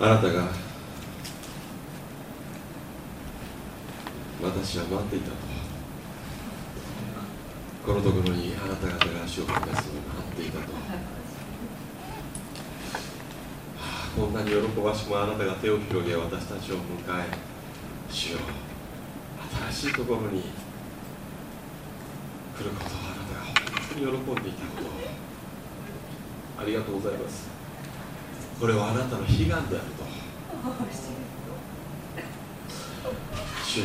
あなたが私は待っていたと。このところにあなた方が足を踏み出すのを待っていたと、はあ、こんなに喜ばしくもあなたが手を広げ私たちを迎え主よ新しいところに来ることをあなたが本当に喜んでいたことを。ありがとうございます。これはあなたの悲願であると。主よ。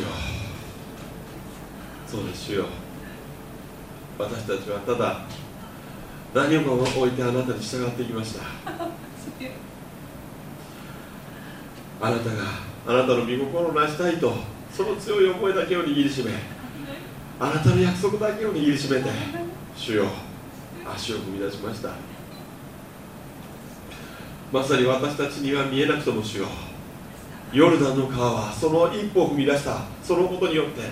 そうです主よ。私たちはただ何をも置いてあなたに従ってきました。あなたがあなたの御心を成したいとその強い思いだけを握りしめあなたの約束だけを握りしめて主よ足を踏み出しました。まさに私たちには見えなくとも主よう。ヨルダンの川はその一歩を踏み出した。そのことによって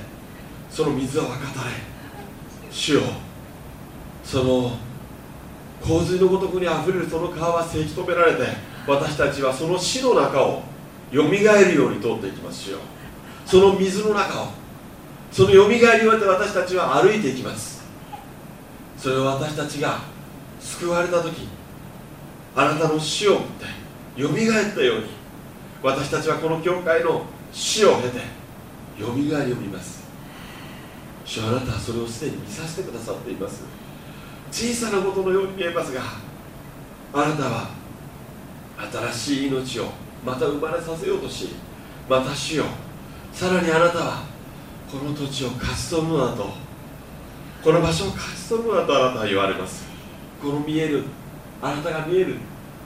その水は分かたれ主よその洪水のごとくにあふれるその川はせき止められて私たちはその死の中をよみがえるように通っていきます主よ。その水の中をそのよみがえりを得て私たちは歩いていきます。それを私たちが救われた時あなたの死をもってよみがえったように私たちはこの教会の死を経てよみがえりを見ます。主あなたはそれをすでに見させてくださっています。小さなことのように見えますがあなたは新しい命をまた生まれさせようとしまた主よさらにあなたはこの土地を勝ち取るのだとこの場所を勝ち取るのだとあなたは言われます。この見えるあなたが見える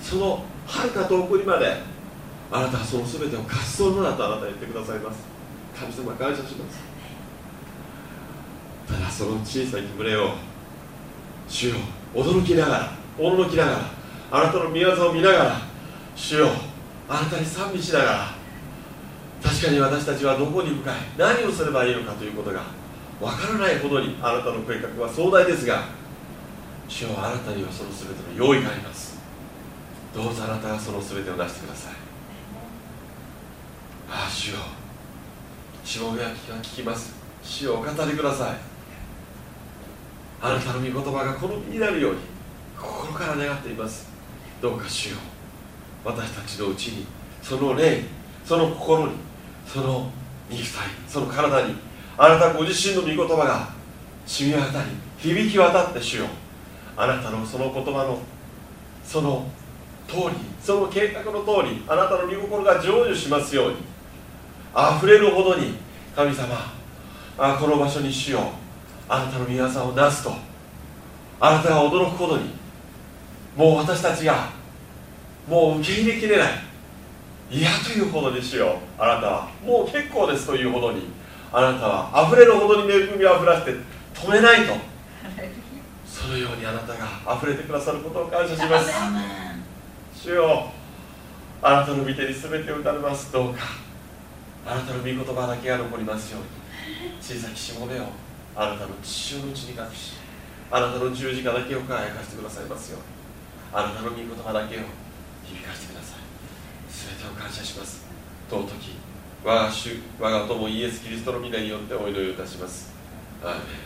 そのはるか遠くにまであなたはその全てを勝ち取るのだとあなたは言ってくださいます。神様感謝します。ただその小さい群れを主よ驚きながら驚きながらあなたの御業を見ながら主よあなたに賛美しながら確かに私たちはどこに向かい何をすればいいのかということが分からないほどにあなたの計画は壮大ですが主よあなたにはその全ての用意があります。どうぞあなたがその全てを出してください。ああ主よ。しもべは聞きます。主をお語りください。あなたの御言葉がこの身になるように心から願っています。どうか主よ。私たちのうちにその霊その心にその肉体その体にあなたご自身の御言葉が染み渡り響き渡って主よ。あなたのその言葉のその通りその計画の通りあなたの御心が成就しますようにあふれるほどに神様あこの場所に主ようあなたの御業をなすとあなたが驚くほどにもう私たちがもう受け入れきれない嫌というほどに主ようあなたはもう結構ですというほどにあなたは溢れるほどに恵みをあふらせて止めないとそのようにあなたが溢れてくださることを感謝します。主よあなたの御手に全てを打たれます。どうか。あなたの御言葉だけが残りますように。小さきしもべをあなたの父親のうちに隠しあなたの十字架だけを輝かせてくださいますように。あなたの御言葉だけを響かせてください。全てを感謝します。尊き我が主我が友イエス・キリストの皆によってお祈りをいたします。アーメン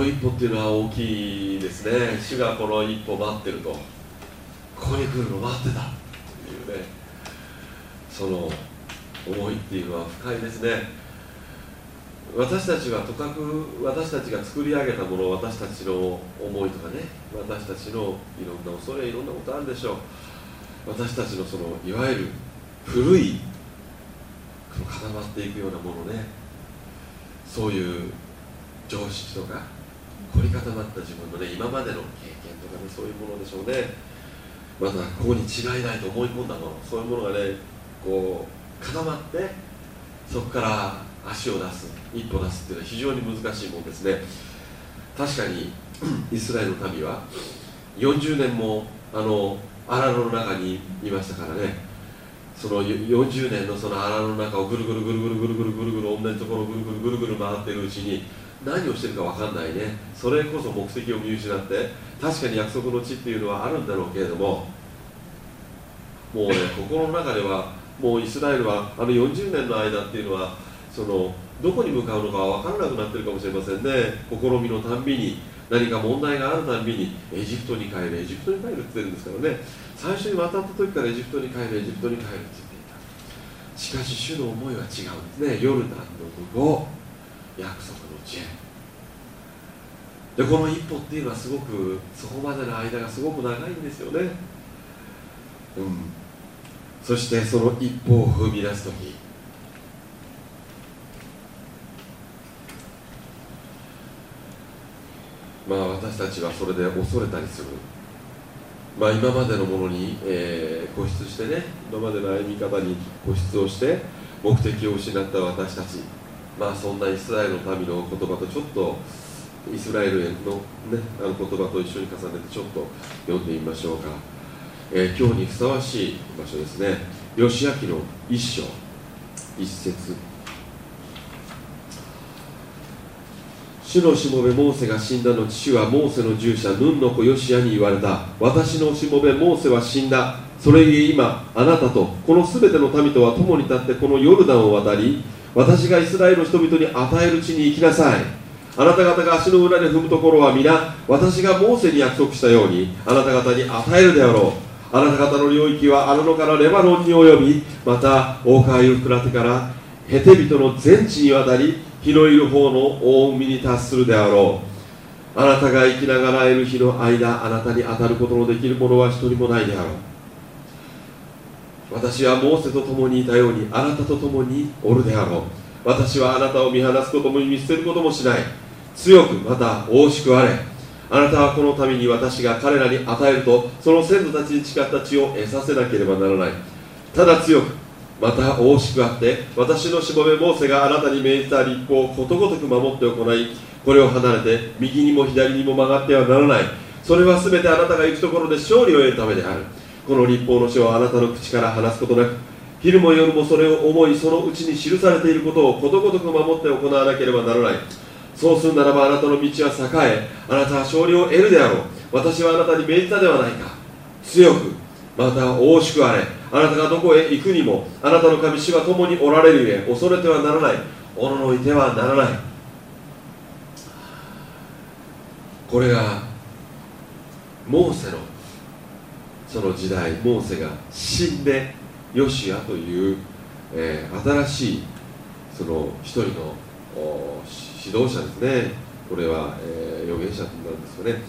の一歩っていうのは大きいですね。主がこの一歩待ってると。ここに来るの待ってた。っていうね。その思いっていうのは深いですね。私たちはとかく私たちが作り上げたもの私たちの思いとかね。私たちのいろんな恐れいろんなことあるでしょう。私たちのそのいわゆる古い固まっていくようなものね。そういう常識とか凝り固まった自分のね今までの経験とかねそういうものでしょうね。またここに違いないと思い込んだもの。そういうものがねこう固まってそこから足を出す一歩出すっていうのは非常に難しいもんですね。確かに イスラエルの民は40年もあの荒野の中にいましたからね。その40年のその荒野の中をぐるぐるぐるぐるぐるぐるぐるぐる同じところをぐるぐるぐるぐる回ってるうちに何をしてるか分かんないね。それこそ目的を見失って確かに約束の地っていうのはあるんだろうけれどももうね 心の中ではもうイスラエルはあの40年の間っていうのはそのどこに向かうのか分からなくなってるかもしれませんね。試みのたんびに何か問題があるたんびにエジプトに帰るエジプトに帰るって言ってるんですからね。最初に渡った時からエジプトに帰るエジプトに帰るって言っていた。しかし主の思いは違うんですね。ヨルダンの向こう約束の地へでこの一歩っていうのはすごくそこまでの間がすごく長いんですよね。うん。そしてその一歩を踏み出す時。まあ私たちはそれで恐れたりする。まあ今までのものに、えー、固執してね今までの歩み方に固執をして目的を失った私たち。まあそんなイスラエルの民の言葉とちょっとイスラエルへの,、ね、あの言葉と一緒に重ねてちょっと読んでみましょうか、えー、今日にふさわしい場所ですね。義明の一章。一節。主のしもべモーセが死んだの父はモーセの従者ヌンの子ヨシアに言われた。私のしもべモーセは死んだ。それゆえ今あなたとこのすべての民とは共に立ってこのヨルダンを渡り私がイスラエルの人々に与える地に行きなさい。あなた方が足の裏で踏むところは皆私がモーセに約束したようにあなた方に与えるであろう。あなた方の領域はアルノからレバノンに及びまた大川ユーフラテからヘテ人の全地に渡り日のいる方の大海に達するであろう。あなたが生きながらいる日の間あなたに当たることのできる者は一人もないであろう。私はモーセと共にいたようにあなたと共におるであろう。私はあなたを見放すことも見捨てることもしない。強くまた大しくあれ。あなたはこのために私が彼らに与えるとその先祖たちに誓った地を得させなければならない。ただ強くまた大しくあって私のしもべモーセがあなたに命じた立法をことごとく守って行いこれを離れて右にも左にも曲がってはならない。それは全てあなたが行くところで勝利を得るためである。この立法の書をあなたの口から話すことなく昼も夜もそれを思いそのうちに記されていることをことごとく守って行わなければならない。そうするならばあなたの道は栄えあなたは勝利を得るであろう。私はあなたに命じたではないか。強くまた大しくあれあなたがどこへ行くにもあなたの神主は共におられるゆえ恐れてはならない。おののいてはならない。これがモーセのその時代モーセが死んでヨシアという、えー、新しいその一人の指導者ですね。これは、えー、預言者なんですよね。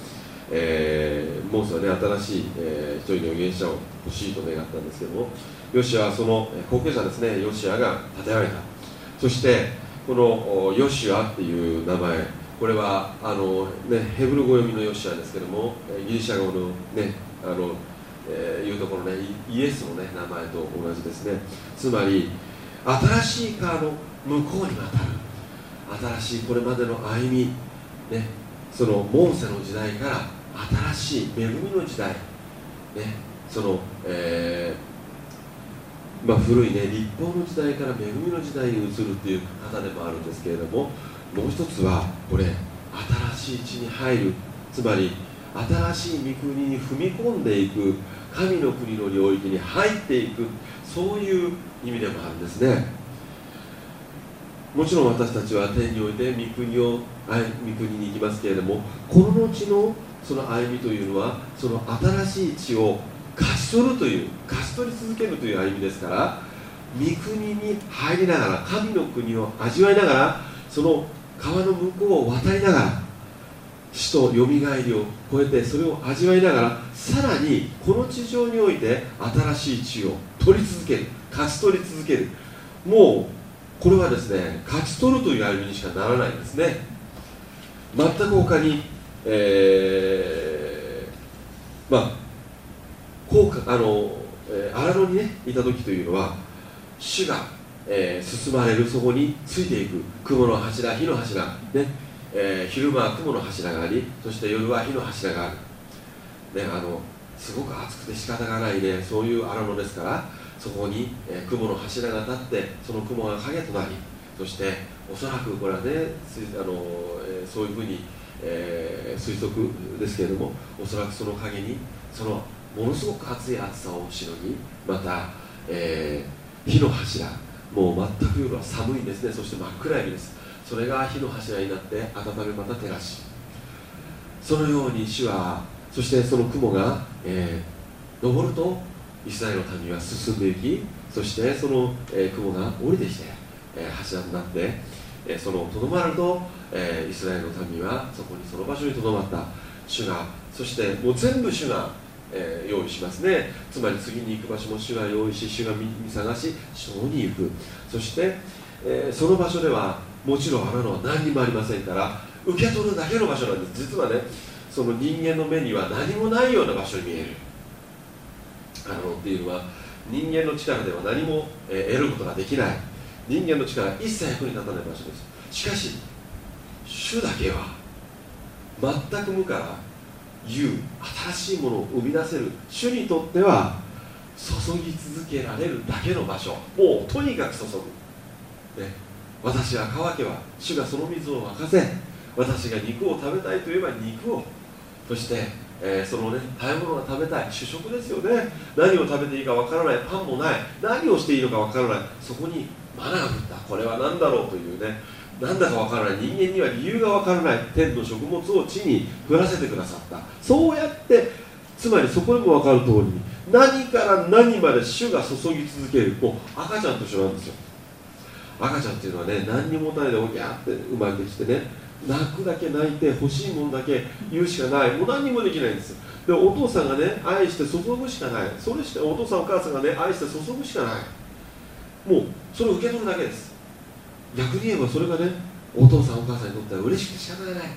えー、モーセはね新しい、えー、一人の預言者を欲しいと願ったんですけどもヨシアはその後継者ですね。ヨシアが立て上げた。そしてこのヨシアっていう名前これはあの、ね、ヘブル語読みのヨシアですけどもギリシャ語のねあの、えー、いうところねイエスの、ね、名前と同じですね。つまり新しい川の向こうに渡る。新しいこれまでの歩みね。そのモーセの時代から新しい恵みの時代、ね、その、えー、まあ、古いね立法の時代から恵みの時代に移るっていう方でもあるんですけれどももう一つはこれ新しい地に入る。つまり新しい御国に踏み込んでいく神の国の領域に入っていくそういう意味でもあるんですね。もちろん私たちは天において御国を御国に行きますけれどもこの後のその歩みというのはその新しい地を勝ち取るという勝ち取り続けるという歩みですから御国に入りながら神の国を味わいながらその川の向こうを渡りながら死とよみがえりを超えてそれを味わいながらさらにこの地上において新しい地を取り続ける。勝ち取り続ける。もうこれはですね勝ち取るという歩みにしかならないんですね。全く他にえー、まあこうかあの、荒野にねいた時というのは主がえー、進まれる。そこについていく。雲の柱火の柱ね、えー、昼間は雲の柱がありそして夜は火の柱がある、ね、あのすごく暑くて仕方がないねそういう荒野ですからそこに、えー、雲の柱が立ってその雲が影となりそしておそらくこれはねあの、えー、そういうふうに、えー、推測ですけれどもおそらくその影にそのものすごく暑い暑さをしのぎまた、えー、火の柱もう全く夜は寒いんですね。そして真っ暗闇です。それが火の柱になって温めまた照らし。そのように主はそしてその雲が、えー、登るとイスラエルの民は進んでいきそしてその、えー、雲が降りてきて、えー、柱となって、えー、そのとどまると、えー、イスラエルの民はそこにその場所にとどまった。主がそしてもう全部主がえー、用意しますね。つまり次に行く場所も主が用意し主が見探しそこに行く。そして、えー、その場所ではもちろんあるのは何にもありませんから受け取るだけの場所なんです。実はねその人間の目には何もないような場所に見える。あのっていうのは人間の力では何も、得ることができない。人間の力一切役に立たない場所です。しかし主だけは全く無からいう新しいものを生み出せる。主にとっては注ぎ続けられるだけの場所。もうとにかく注ぐ、ね、私は乾けば主がその水を沸かせ私が肉を食べたいといえば肉をそして、えー、そのね食べ物が食べたい主食ですよね。何を食べていいかわからないパンもない何をしていいのかわからないそこにマナが降った。これは何だろうというね。なんだかわからない。人間には理由がわからない。天の食物を地に降らせてくださった。そうやってつまりそこでも分かる通りに何から何まで主が注ぎ続けるもう赤ちゃんと一緒なんですよ。赤ちゃんっていうのはね何にもないでおぎゃって生まれてきてね泣くだけ泣いて欲しいものだけ言うしかない。もう何にもできないんですでお父さんがね愛して注ぐしかない。それしてお父さんお母さんがね愛して注ぐしかない。もうそれを受け取るだけです。逆に言えばそれがねお父さんお母さんにとっては嬉しくて仕方がない。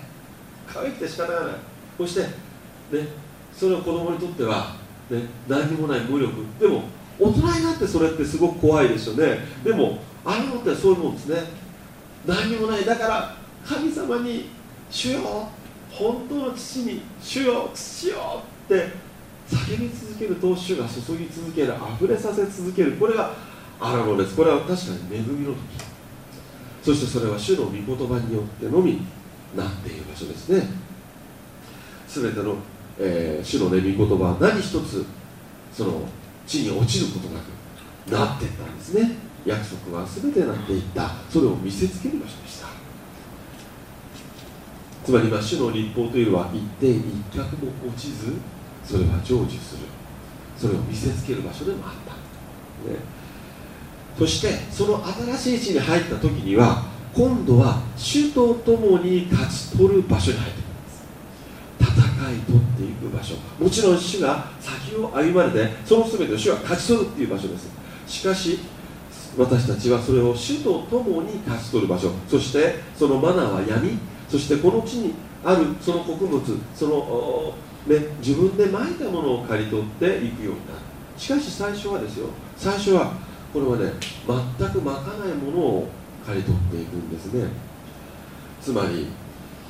可愛くて仕方がない。そしてねそれは子供にとっては、ね、何にもない無力。でも大人になってそれってすごく怖いですよね。でもあののってそういうもんですね。何にもない。だから神様に「主よ本当の父に主よ父よ」って叫び続けると主が注ぎ続ける溢れさせ続ける。これがアラノです。これは確かに恵みの時。そしてそれは主の御言葉によってのみなっている場所ですね。全ての、えー、主の、ね、御言葉は何一つその地に落ちることなくなっていったんですね。約束は全てなっていった。それを見せつける場所でした。つまり今主の立法というのは一点一角も落ちずそれは成就する。それを見せつける場所でもあった、ね、そしてその新しい地に入った時には今度は主と共に勝ち取る場所に入ってくるんです。戦い取っていく場所。もちろん主が先を歩まれてその全てを主は勝ち取るっていう場所です。しかし私たちはそれを主と共に勝ち取る場所。そしてそのマナーは闇。そしてこの地にあるその穀物その、ね、自分でまいたものを刈り取っていくようになる。しかし最初はですよ。最初はこれはね全くまかないものを刈り取っていくんですね。つまり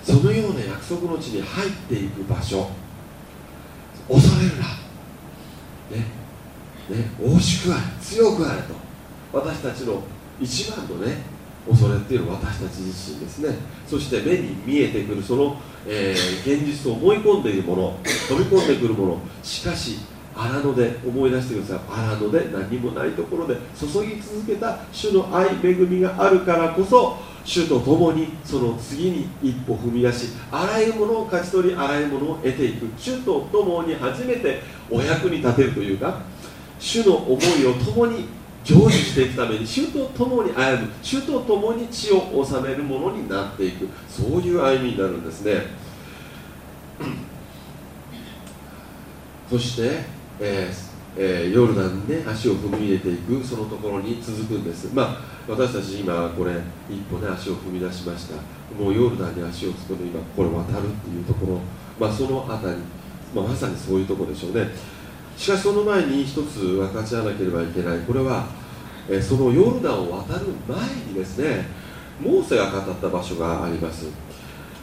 そのような約束の地に入っていく場所。恐れるな。ね。ね。大しくあれ。強くあれと。私たちの一番のね恐れっていうのは私たち自身ですね。そして目に見えてくるその、えー、現実を思い込んでいるもの飛び込んでくるもの。しかし荒野で思い出してください。荒野で何もないところで注ぎ続けた主の愛恵みがあるからこそ主と共にその次に一歩踏み出しあらゆるものを勝ち取りあらゆるものを得ていく。主と共に初めてお役に立てるというか主の思いを共に成就していくために主と共に歩む主と共に地を治めるものになっていく。そういう歩みになるんですね。そしてえーえー、ヨルダンで足を踏み入れていくそのところに続くんです。まあ私たち今これ一歩ね足を踏み出しました。もうヨルダンに足をつくの今これ渡るっていうところ。まあその辺り、まあ、まさにそういうところでしょうね。しかしその前に一つ分かち合わなければいけない。これはえそのヨルダンを渡る前にですねモーセが語った場所があります。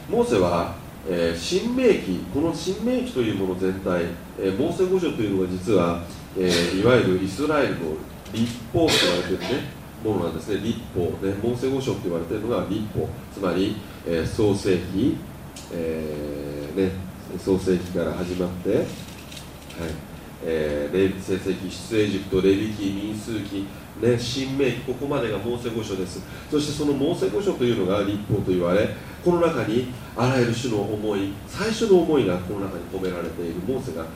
モーセは、えー、新明記この新明記というもの全体、えー、モーセ五書というのが実は、えー、いわゆるイスラエルの立法と言われているねものなんですね。立法。ねモーセ五書と言われているのが立法。つまり、え、創世記、え、ね創世記から始まって、はい。えー、成績出エジプトレビ記民数記ね、新明記ここまでがモーセ五書です。そしてそのモーセ五書というのが立法と言われこの中にあらゆる種の思い最初の思いがこの中に込められているモーセがね、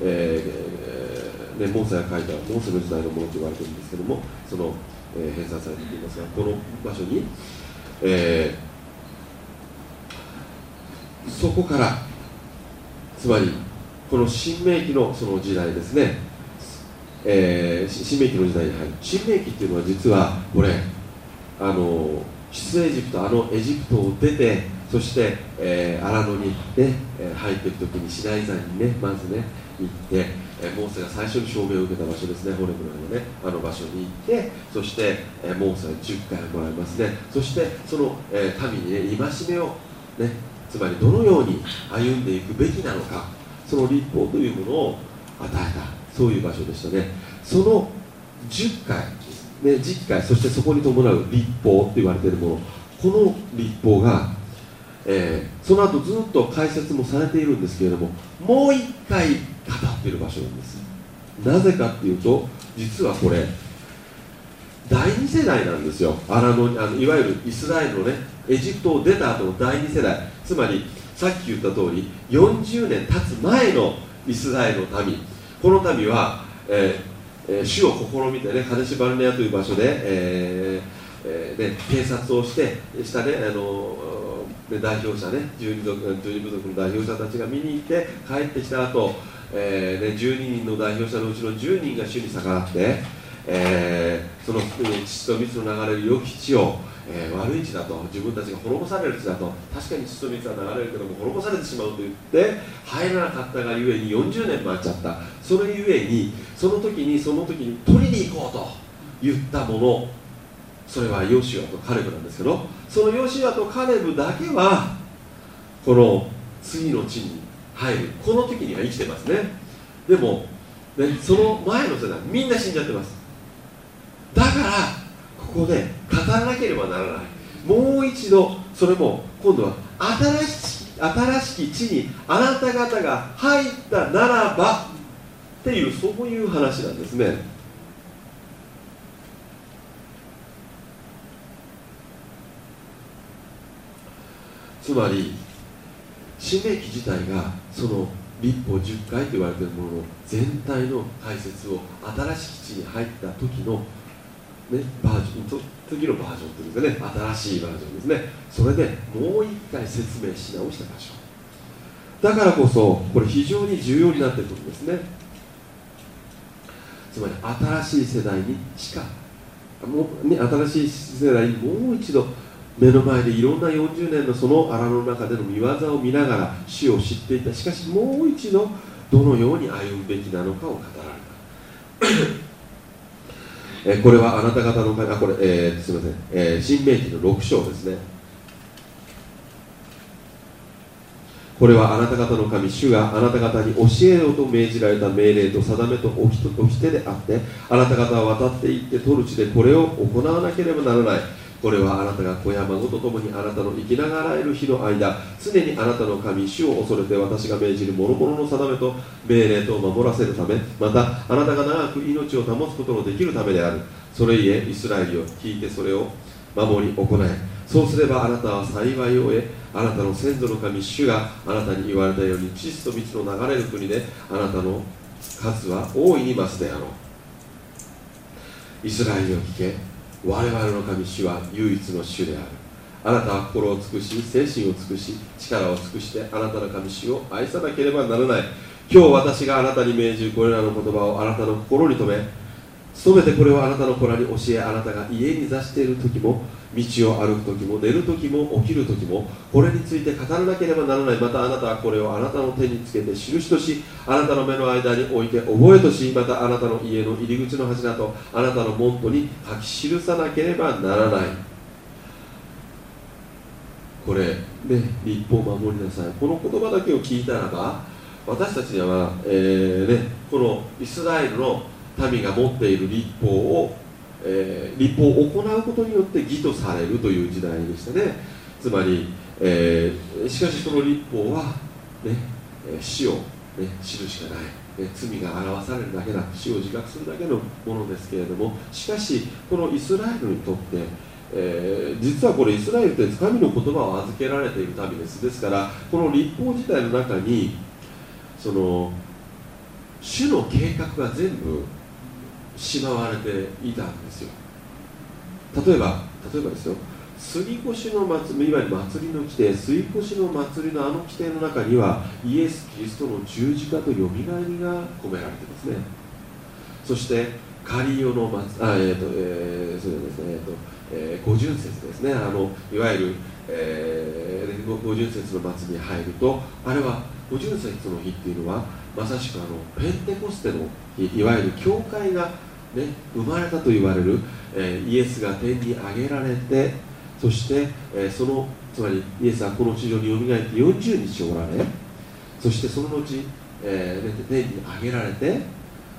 えー、ねモーセが書いたモーセの時代のものと言われているんですけどもその、えー、編纂されていますがこの場所に、えー、そこからつまりこの新明記のその時代ですね。えー、新明記の時代に入る。新明記っていうのは実はこれあの出エジプトあのエジプトを出てそして、えー、荒野に、ね、入っていく時にシナイ山にねまずね行って、えー、モーセが最初に証明を受けた場所ですねホレブラのねあの場所に行ってそして、えー、モーセは10回もらいますね。そしてその、えー、民にね戒めをねつまりどのように歩んでいくべきなのか。その立法というものを与えたそういう場所でしたね。その10回、ね、10回そしてそこに伴う立法と言われているものこの立法が、えー、その後ずっと解説もされているんですけれどももう1回語っている場所なんです。なぜかっていうと実はこれ第2世代なんですよ。アラノあのいわゆるイスラエルのねエジプトを出た後の第2世代。つまりさっき言った通り40年経つ前のイスラエルの民。この民は、えーえー、主を試みてねカデシバルネアという場所で、えーえーね、偵察をしてしたねあので代表者ね12族12部族の代表者たちが見に行って帰ってきた後、えーね、12人の代表者のうちの10人が主に逆らって、えー、その血と蜜の流れる良き地をえー、悪い地だと自分たちが滅ぼされる地だと確かに血と水は流れるけども滅ぼされてしまうと言って入らなかったがゆえに40年待っちゃった。それゆえにその時にその時に取りに行こうと言ったものそれはヨシュアとカレブなんですけどそのヨシュアとカレブだけはこの次の地に入る。この時には生きてますね。でもねその前の世代みんな死んじゃってます。だからここで語らなければならない。もう一度それも今度は新し新しき地にあなた方が入ったならばっていうそういう話なんですね。つまり使命記自体がその立法10回と言われているものの全体の解説を新しき地に入った時のね、バージョン次のバージョンというかね新しいバージョンですね。それでもう一回説明し直した場所。だからこそこれ非常に重要になっていることですね。つまり新しい世代にしかもう、ね、新しい世代にもう一度目の前でいろんな40年のその荒の中での見業を見ながら死を知っていた。しかしもう一度どのように歩むべきなのかを語られた。えこれはあなた方のあこれ、えー、すみません、えー、新明記の6章ですね。これはあなた方の神主があなた方に教えようと命じられた命令と定めとお人としてであってあなた方は渡っていって取る地でこれを行わなければならない。これはあなたが子や孫と共にあなたの生きながらえる日の間常にあなたの神主を恐れて私が命じる諸々の定めと命令とを守らせるためまたあなたが長く命を保つことのできるためである。それゆえイスラエルを聞いてそれを守り行え。そうすればあなたは幸いを得あなたの先祖の神主があなたに言われたように地と蜜の流れる国であなたの数は大いに増すであろう。イスラエルを聞け。我々の神主は唯一の主である。あなたは心を尽くし精神を尽くし力を尽くしてあなたの神主を愛さなければならない。今日私があなたに命じるこれらの言葉をあなたの心に留め努めてこれをあなたの子らに教えあなたが家に座している時も道を歩く時も寝る時も起きる時もこれについて語らなければならない。またあなたはこれをあなたの手につけて印としあなたの目の間に置いて覚えとしまたあなたの家の入り口の柱とあなたの門徒に書き記さなければならない。これね立法を守りなさい。この言葉だけを聞いたらば私たちには、えーね、このイスラエルの民が持っている立法をえー、立法を行うことによって義とされるという時代でしたね。つまり、えー、しかしその立法は、ね、死を、ね、知るしかない、ね、罪が表されるだけだ。死を自覚するだけのものですけれども。しかしこのイスラエルにとってえー、実はこれイスラエルって神の言葉を預けられている民です。ですからこの立法自体の中にその主の計画が全部しまわれていたんですよ。例えば例えばですよ。杉越の祭りいわゆる祭りの規定杉越の祭りのあの規定の中にはイエス・キリストの十字架とよみがえりが込められてますね。そしてカリオの祭あえっ、ー、と、えー、そうですねえっ、ー、と、えー、五巡節ですね。あのいわゆる、えー、五巡節の祭りに入るとあれは五巡節の日っていうのはまさしくあのペンテコステのいわゆる教会が、ね、生まれたと言われる、えー、イエスが天に上げられてそして、えー、そのつまりイエスはこの地上によみがえって40日おられそしてその後、えー、天に上げられて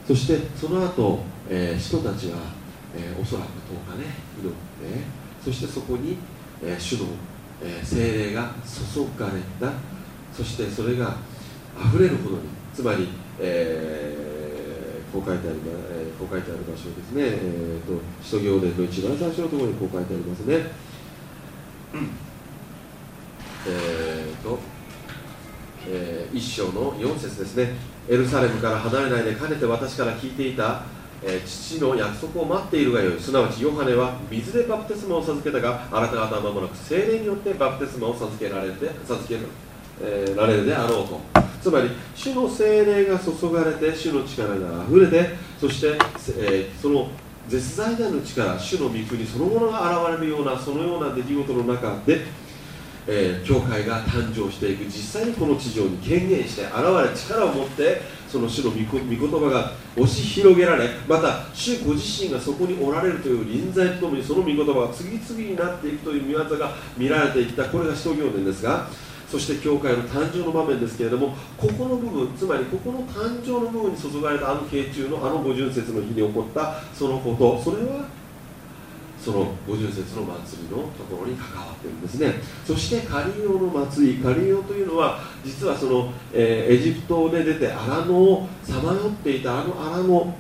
そしてその後、えー、人たちは、えー、おそらく10日ね祈ってそしてそこに、えー、主の、えー、精霊が注がれたそしてそれが溢れるほどにつまり、えー、こう書いてある、えー、こう書いてある場所ですね、えーと、使徒行伝の一番最初のところにこう書いてありますね、えーと、えー、一章の4節ですね。エルサレムから離れないでかねて私から聞いていたえー、父の約束を待っているがよい。すなわちヨハネは水でバプテスマを授けたがあなた方は間もなく精霊によってバプテスマを授けられて授けえー、られるであろうと。つまり主の精霊が注がれて主の力があふれてそして、えー、その絶大なる力主の御国そのものが現れるようなそのような出来事の中で、えー、教会が誕生していく。実際にこの地上に権限して現れ力を持ってその主の御言葉が押し広げられまた主ご自身がそこにおられるという臨在とともにその御言葉が次々になっていくという見業が見られていった。これが使徒行伝ですがそして教会の誕生の場面ですけれどもここの部分つまりここの誕生の部分に注がれたあの慶中のあの五巡節の日に起こったそのことそれはその五巡節の祭りのところに関わっているんですね。そしてカリオの祭りカリオというのは実はその、えー、エジプトで出て荒野をさまよっていたあの荒野の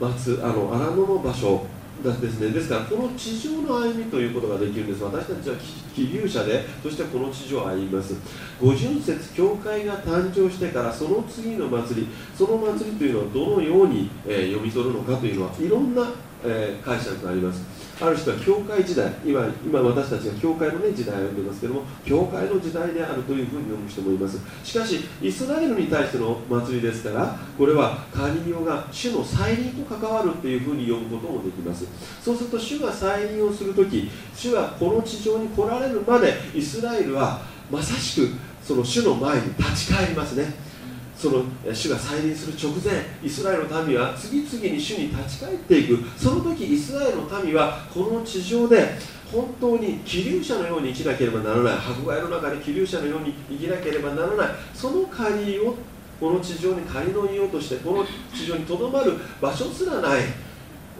松あの荒野の場所ですねですからこの地上の歩みということができるんです。私たちは気流者でそしてこの地上を歩みます。五巡節教会が誕生してからその次の祭りその祭りというのはどのように、えー、読み取るのかというのはいろんな、えー、解釈があります。ある人は教会時代今今私たちが教会の、ね、時代を読んでますけども教会の時代であるというふうに読む人もいます。しかしイスラエルに対しての祭りですからこれはカニオが主の再臨と関わるっていうふうに読むこともできます。そうすると主が再臨をするとき主がこの地上に来られるまでイスラエルはまさしくその主の前に立ち返りますね。その主が再臨する直前イスラエルの民は次々に主に立ち返っていく。その時イスラエルの民はこの地上で本当に気流者のように生きなければならない。迫害の中で気流者のように生きなければならない。その仮をこの地上に仮の言おうとしてこの地上にとどまる場所すらない。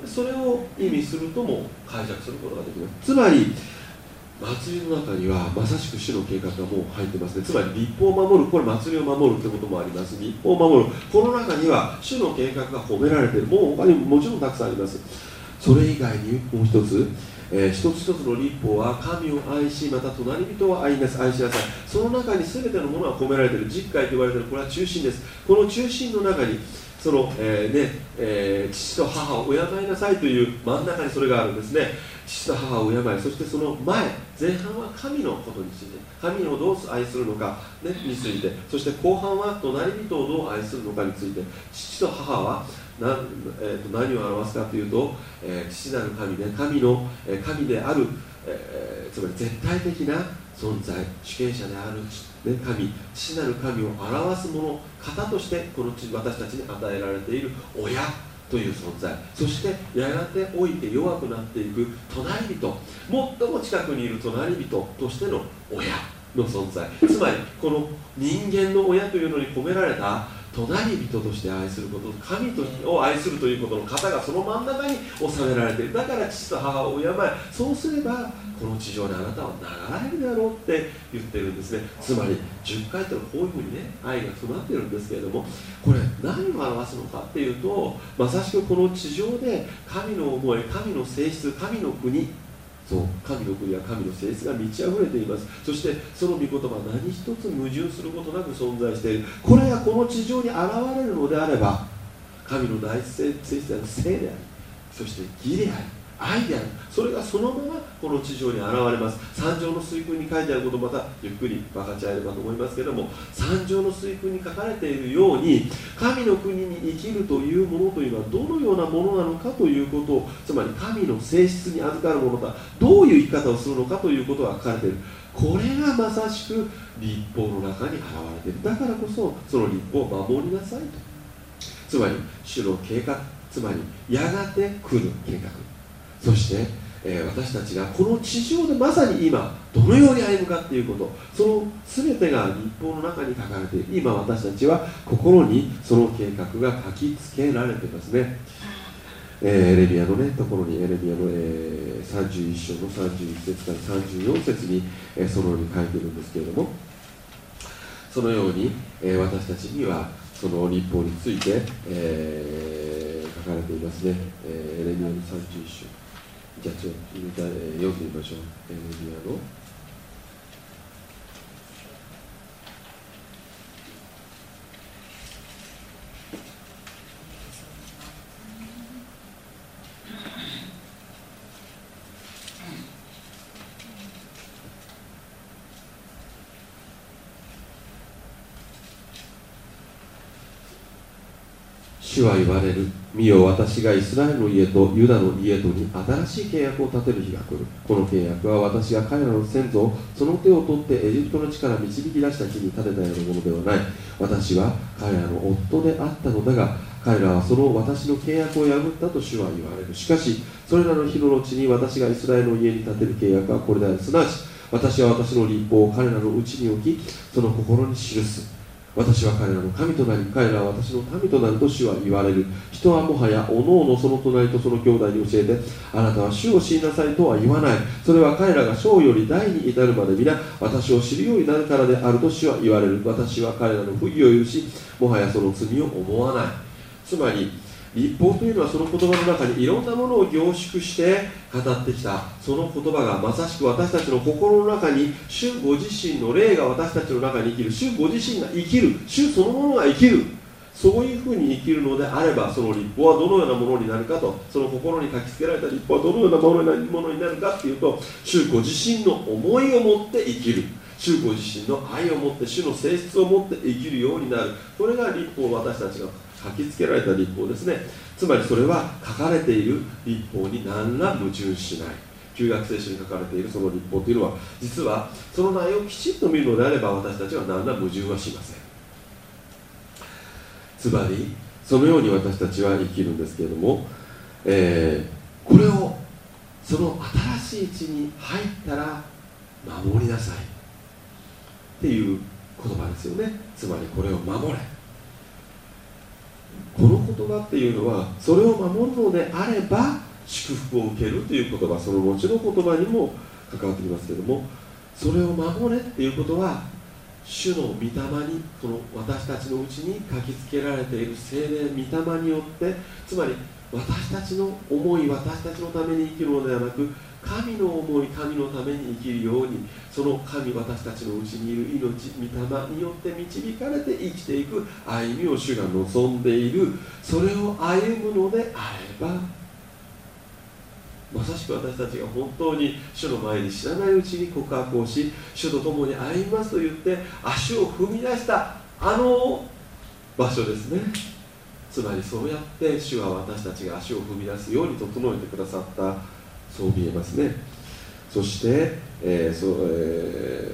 それを意味するとも解釈することができます。つまり祭りの中にはまさしく主の計画がもう入ってますね。つまり立法を守るこれ祭りを守るということもあります。立法を守るこの中には主の計画が褒められているもう他にももちろんたくさんあります。それ以外にもう一つえー、一つ一つの立法は神を愛しまた隣人を愛な愛しなさい。その中に全てのものが込められている実会と言われているこれは中心です。この中心の中にその、えー、ねえー、父と母を敬いなさいという真ん中にそれがあるんですね。父と母を敬いそしてその前前半は神のことについて神をどう愛するのか、ね、についてそして後半は隣人をどう愛するのかについて父と母は何,、えーと、何を表すかというと、えー、父なる神ね神の、えー、神である、えー、つまり絶対的な存在主権者である、ね、神父なる神を表すもの方としてこの私たちに与えられている親。という存在。そしてやがて老いて弱くなっていく隣人。最も近くにいる隣人としての親の存在。つまりこの人間の親というのに込められた隣人として愛すること神を愛するということの方がその真ん中に収められているだから父と母を敬えそうすればこの地上にあなたは流れるであろうって言ってるんですね。つまり10回というのはこういうふうにね愛が詰まってるんですけれどもこれ何を表すのかっていうとまさしくこの地上で神の思い神の性質神の国そう神の国は神の性質が満ち溢れています。そしてその御言葉は何一つ矛盾することなく存在している。これがこの地上に現れるのであれば神の大性質である聖でありそして義であり愛である。それがそのままこの地上に現れます。三条の水訓に書いてあることまたゆっくり分かち合えればと思いますけれども三条の水訓に書かれているように神の国に生きるというものというのはどのようなものなのかということをつまり神の性質に預かるものだ。どういう生き方をするのかということが書かれている。これがまさしく立法の中に現れている。だからこそその立法を守りなさいと。つまり主の計画つまりやがて来る計画。そして、えー、私たちがこの地上でまさに今どのように歩むかっていうことその全てが日本の中に書かれている。今私たちは心にその計画が書きつけられていますね、えー、エレミアのねところにエレミアの、えー、31章の31節から34節に、えー、そのように書いているんですけれどもそのように、えー、私たちにはその立法について、えー、書かれていますね、えー、エレミアの31章。じゃあちょっと読んでみましょう。エネビアの主は言われる。見よ私がイスラエルの家とユダの家とに新しい契約を立てる日が来る。この契約は私が彼らの先祖をその手を取ってエジプトの地から導き出した日に立てたようなものではない。私は彼らの夫であったのだが彼らはその私の契約を破ったと主は言われる。しかしそれらの日の後に私がイスラエルの家に立てる契約はこれであるすなわち私は私の立法を彼らのうちに置きその心に記す。私は彼らの神となり彼らは私の民となると主は言われる。人はもはやおのおのその隣とその兄弟に教えてあなたは主を知りなさいとは言わない。それは彼らが小より大に至るまで皆私を知るようになるからであると主は言われる。私は彼らの不義を許しもはやその罪を思わない。つまり立法というのはその言葉の中にいろんなものを凝縮して語ってきた。その言葉がまさしく私たちの心の中に主ご自身の霊が私たちの中に生きる。主ご自身が生きる。主そのものが生きる。そういうふうに生きるのであればその立法はどのようなものになるかと。その心に書きつけられた立法はどのようなものになるかっていうと主ご自身の思いを持って生きる。主ご自身の愛を持って主の性質を持って生きるようになる。これが立法を私たちが書きつけられた立法ですね。つまりそれは書かれている立法に何ら矛盾しない。旧約聖書に書かれているその立法というのは実はその内容をきちっと見るのであれば私たちは何ら矛盾はしません。つまりそのように私たちは生きるんですけれども、えー、これをその新しい地に入ったら守りなさいっていう言葉ですよね。つまりこれを守れ。言葉っていうのはそれを守るのであれば祝福を受けるという言葉その後の言葉にも関わってきますけどもそれを守れっていうことは主の御霊にこの私たちのうちに書きつけられている聖霊御霊によってつまり私たちの思い私たちのために生きるのではなく神の思い神のために生きるようにその神私たちのうちにいる命御霊によって導かれて生きていく歩みを主が望んでいる。それを歩むのであればまさしく私たちが本当に主の前に知らないうちに告白をし主と共に歩みますと言って足を踏み出したあの場所ですね。つまりそうやって主は私たちが足を踏み出すように整えてくださった。そう見えますね。そして、えーそうえ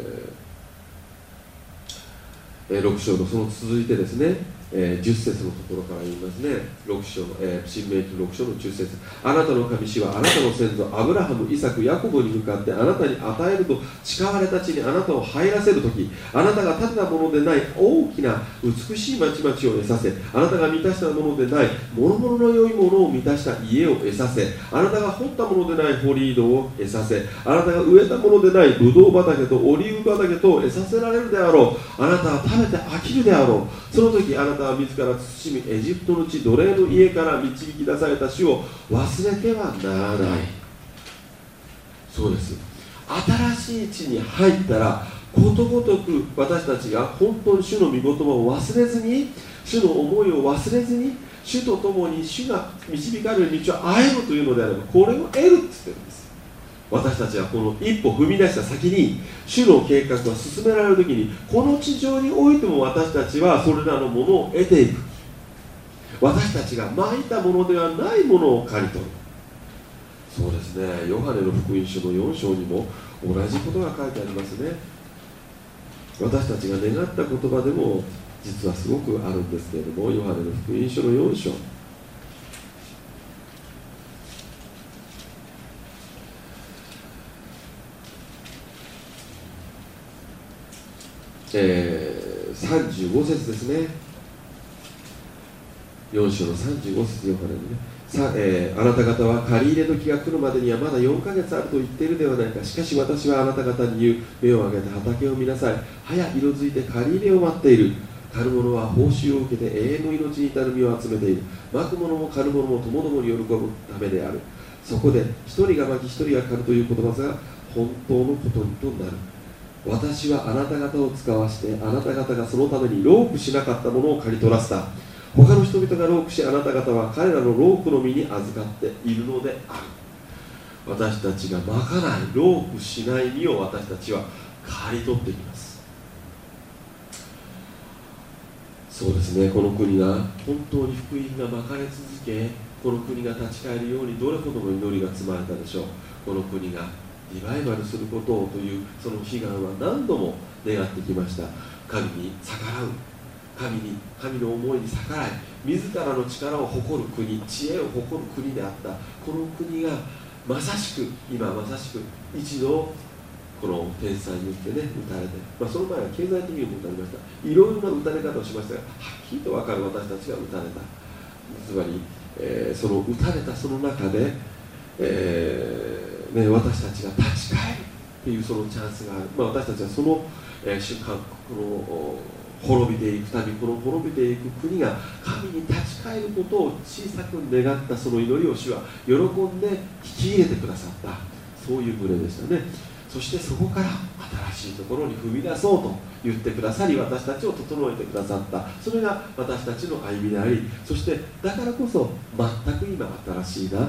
ーえー6章のその続いてですね、えー10節のところから言いますね。6章の、えー、新明記6章の10節。あなたの神主はあなたの先祖アブラハムイサクヤコブに向かってあなたに与えると誓われた地にあなたを入らせる時。あなたが建てたものでない大きな美しい町々を得させ。あなたが満たしたものでない諸々の良いものを満たした家を得させ。あなたが掘ったものでない堀井戸を得させ。あなたが植えたものでないブドウ畑とオリーブ畑と得させられるであろう。あなたは食べて飽きるであろう。その時あなたは自ら慎みエジプトの地奴隷の家から導き出された主を忘れてはならない。そうです。新しい地に入ったらことごとく私たちが本当に主の御言葉を忘れずに主の思いを忘れずに主と共に主が導かれる道を歩むというのであればこれを得るって言ってるんです。私たちはこの一歩踏み出した先に主の計画が進められる時にこの地上においても私たちはそれらのものを得ていく。私たちがまいたものではないものを刈り取る。そうですね。ヨハネの福音書の4章にも同じことが書いてありますね。私たちが願った言葉でも実はすごくあるんですけれどもヨハネの福音書の4章。えー、35節ですね。4章の35節ヨハネのね。さ、えーあなた方は借り入れ時が来るまでにはまだ4ヶ月あると言っているではないか。しかし私はあなた方に言う目を上げて畑を見なさい。早色づいて借り入れを待っている。狩る者は報酬を受けて永遠の命に至る実を集めている。まく者も狩る者も共々に喜ぶためである。そこで一人がまき一人が狩るという言葉が本当のこととなる。私はあなた方を使わしてあなた方がそのためにロープしなかったものを刈り取らせた。他の人々がロープしあなた方は彼らのロープの身に預かっているのである。私たちがまかないロープしない実を私たちは刈り取っていきます。そうですね。この国が本当に福音がまかれ続けこの国が立ち返るようにどれほどの祈りが積まれたでしょう。この国がリバイバルすることをというその悲願は何度も願ってきました。神に逆らう。神に神の思いに逆らい。自らの力を誇る国知恵を誇る国であった。この国がまさしく今まさしく一度この天才によってね打たれて、まあ、その前は経済的にも打たれました。いろいろな打たれ方をしましたがはっきりと分かる私たちが打たれた。つまり、えーその打たれたその中で、えーね、私たちが立ち返るっていうそのチャンスがある、まあ、私たちはその、えー瞬間この滅びていくたびこの滅びていく国が神に立ち返ることを小さく願ったその祈りを主は喜んで引き入れてくださった。そういう群れでしたね。そしてそこから新しいところに踏み出そうと言ってくださり私たちを整えてくださった。それが私たちの歩みでありそしてだからこそ全く今新しいな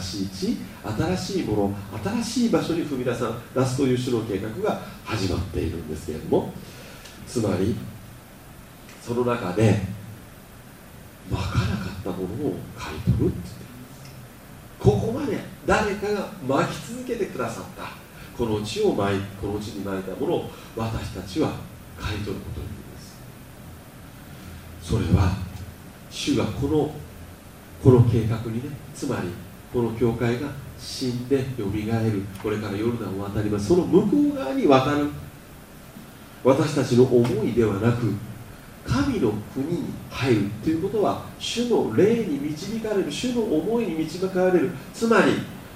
新しい地新しいもの新しい場所に踏み出さ出すという主の計画が始まっているんですけれども。つまりその中で分からなかったものを刈り取るって言ってる。ここまで誰かが巻き続けてくださった。この地を巻いこの地に巻いたものを私たちは刈り取ることになります。それは主がこのこの計画にねつまりこの教会が死んでよみがえるこれからヨルダンを渡ります。その向こう側に渡る。私たちの思いではなく神の国に入るということは主の霊に導かれる主の思いに導かれる。つまり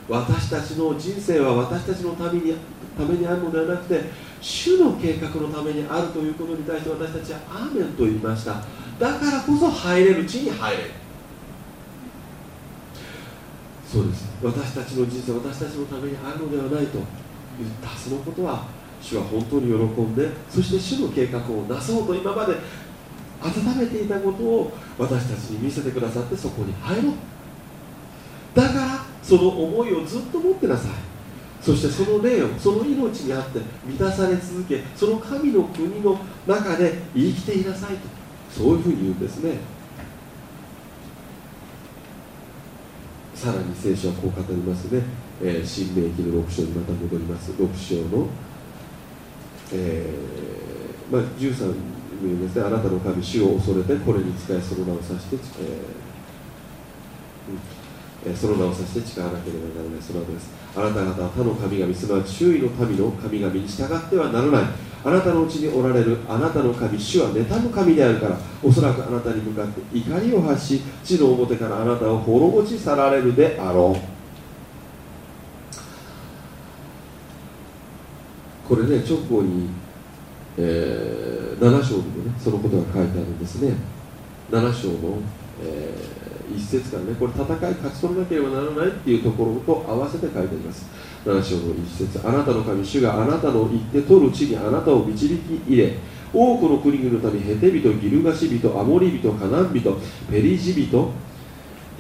私たちの人生は私たちのためにためにあるのではなくて主の計画のためにあるということに対して私たちはアーメンと言いました。だからこそ入れる地に入れる。そうです。私たちの人生私たちのためにあるのではないと言ったそのことは主は本当に喜んでそして主の計画をなそうと今まで温めていたことを私たちに見せてくださってそこに入ろう。だからその思いをずっと持ってなさい。そしてその霊をその命にあって満たされ続けその神の国の中で生きていなさいとそういうふうに言うんですね。さらに聖書はこう語りますね、えー、新明記の6章にまた戻ります。6章の、えーまあ、13にですね。あなたの神主を恐れてこれに使いその名を指して、えー、その名を指して誓わなければならないその後です。あなた方は他の神々すなわち周囲の民の神々に従ってはならない。あなたのうちにおられるあなたの神主は妬む神であるからおそらくあなたに向かって怒りを発し地の表からあなたを滅ぼし去られるであろう。これね直後に、えー、7章にもねそのことが書いてあるんですね。7章の、えー、一節からねこれ戦い勝ち取らなければならないっていうところと合わせて書いてあります。7章の一節あなたの神主があなたの行って取る地にあなたを導き入れ多くの国々の民ヘテ人ギルガシ人アモリ人カナン人ペリジ人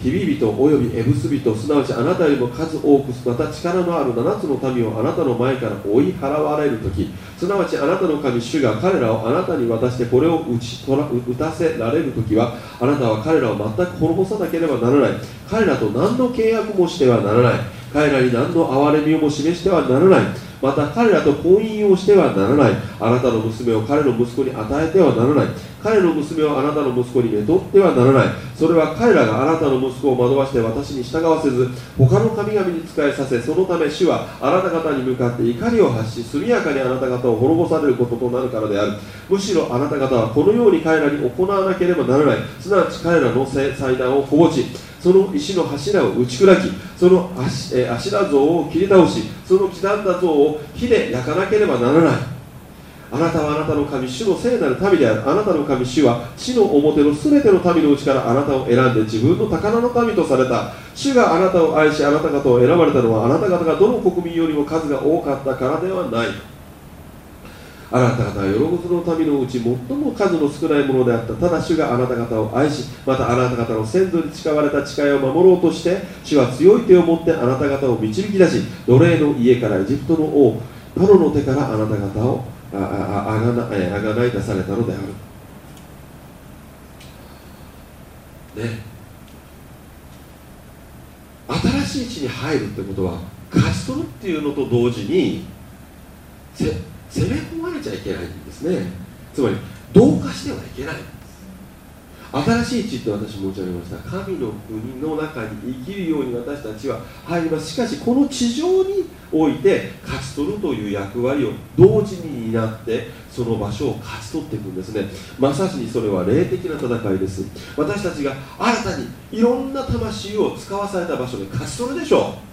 ヒビ人およびエブス人すなわちあなたよりも数多くまた力のある7つの民をあなたの前から追い払われる時すなわちあなたの神主が彼らをあなたに渡してこれを打ち取ら打たせられる時はあなたは彼らを全く滅ぼさなければならない。彼らと何の契約もしてはならない。彼らに何の憐れみをも示してはならない。また彼らと婚姻をしてはならない。あなたの娘を彼の息子に与えてはならない。彼の娘をあなたの息子にめとってはならない。それは彼らがあなたの息子を惑わして私に従わせず他の神々に仕えさせそのため主はあなた方に向かって怒りを発し速やかにあなた方を滅ぼされることとなるからである。むしろあなた方はこのように彼らに行わなければならない。すなわち彼らの祭壇を放置その石の柱を打ち砕きその足え柱像を切り倒しその刻んだ像を火で焼かなければならない。あなたはあなたの神主の聖なる民である。あなたの神主は地の表のすべての民のうちからあなたを選んで自分の宝の民とされた。主があなたを愛しあなた方を選ばれたのはあなた方がどの国民よりも数が多かったからではない。あなた方は喜ぶの民のうち最も数の少ないものであった。ただ主があなた方を愛しまたあなた方の先祖に誓われた誓いを守ろうとして主は強い手を持ってあなた方を導き出し奴隷の家からエジプトの王パロの手からあなた方をあああがなあがない出されたのである。ね。新しい地に入るってことは勝ち取るっていうのと同時に攻め込まちゃいけないんですね。つまり同化してはいけない新しい地って私申し上げました。神の国の中に生きるように私たちは入ります。しかしこの地上において勝ち取るという役割を同時に担ってその場所を勝ち取っていくんですね。まさしにそれは霊的な戦いです。私たちが新たにいろんな魂を使わされた場所で勝ち取るでしょう。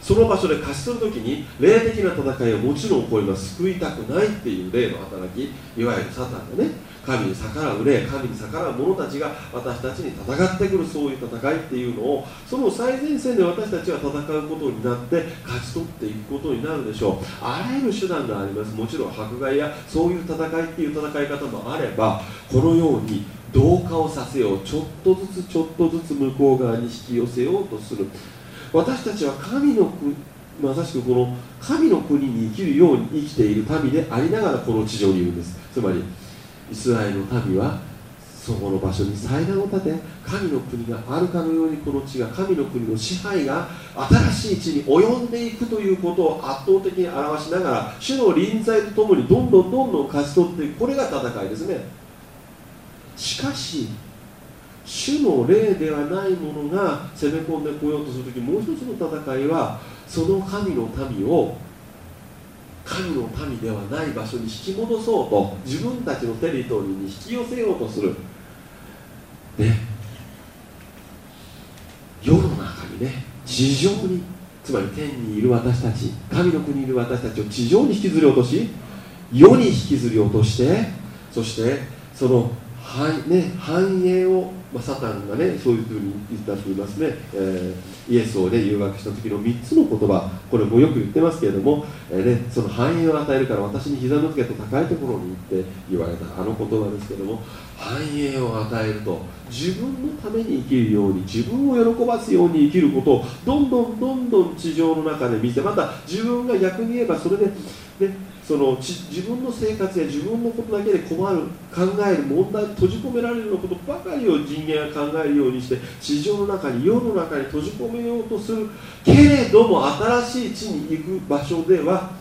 その場所で貸し取るときに霊的な戦いをもちろん起こります。救いたくないっていう霊の働きいわゆるサタンがね。神に逆らう霊神に逆らう者たちが私たちに戦ってくるそういう戦いっていうのをその最前線で私たちは戦うことになって勝ち取っていくことになるでしょう。あらゆる手段があります。もちろん迫害やそういう戦いっていう戦い方もあればこのように同化をさせよう。ちょっとずつちょっとずつ向こう側に引き寄せようとする。私たちは神の国まさしくこの神の国に生きるように生きている民でありながらこの地上にいるんです。つまりイスラエルの民はそこの場所に祭壇を建て神の国があるかのようにこの地が神の国の支配が新しい地に及んでいくということを圧倒的に表しながら主の臨在とともにどんどんどんどん勝ち取っていく。これが戦いですね。しかし主の霊ではないものが攻め込んでこようとする時もう一つの戦いはその神の民を神の民ではない場所に引き戻そうと自分たちのテリトリーに引き寄せようとする。ね。世の中にね地上につまり天にいる私たち神の国にいる私たちを地上に引きずり落とし世に引きずり落としてそしてその繁,、ね、繁栄をまあ、サタンがねそういうふうに言ったと言いますね、えー、イエスをね誘惑した時の3つの言葉。これもよく言ってますけれども、えーね、その繁栄を与えるから私に膝のつけと高いところに行って言われたあの言葉ですけれども繁栄を与えると自分のために生きるように自分を喜ばすように生きることをどんどんどんどん地上の中で見せまた自分が逆に言えばそれで、ね、その自分の生活や自分のことだけで困る考える問題閉じ込められるようなことばかりを人間が考えるようにして地上の中に世の中に閉じ込めようとする。けれども新しい地に行く場所では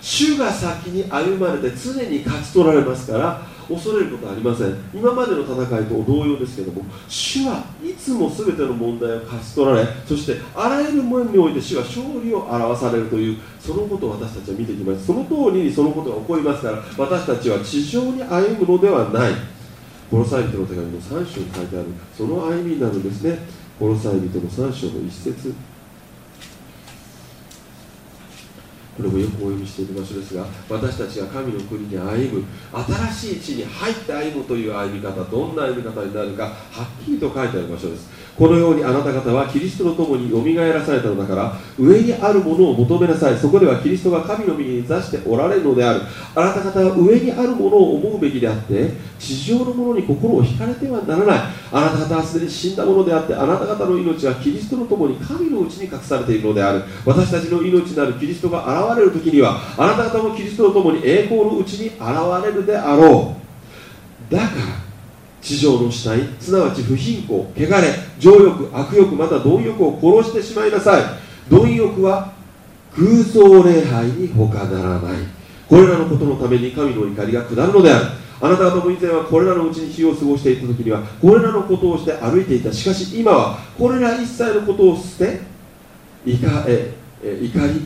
主が先に歩まれて常に勝ち取られますから恐れることはありません。今までの戦いと同様ですけども主はいつも全ての問題を勝ち取られそしてあらゆる面において主は勝利を表されるというそのことを私たちは見てきます。その通りにそのことが起こりますから私たちは地上に歩むのではない。コロサイ人の手紙の3章に書いてあるその歩みになるんですね。コロサイ人の3章の1節。これもよくお読みしている場所ですが私たちが神の国に歩む新しい地に入って歩むという歩み方どんな歩み方になるかはっきりと書いてある場所です。このようにあなた方はキリストと共によみがえらされたのだから上にあるものを求めなさい。そこではキリストが神の右に座しておられるのである。あなた方は上にあるものを思うべきであって地上のものに心を惹かれてはならない。あなた方はすでに死んだものであってあなた方の命はキリストと共に神のうちに隠されているのである。私たちの命なるキリストが現れる時にはあなた方もキリストと共に栄光のうちに現れるであろう。だから地上の死体すなわち不貧困汚れ情欲悪欲また貪欲を殺してしまいなさい。貪欲は空想礼拝に他ならない。これらのことのために神の怒りが下るのである。あなた方も以前はこれらのうちに日を過ごしていた時にはこれらのことをして歩いていた。しかし今はこれら一切のことを捨て怒え怒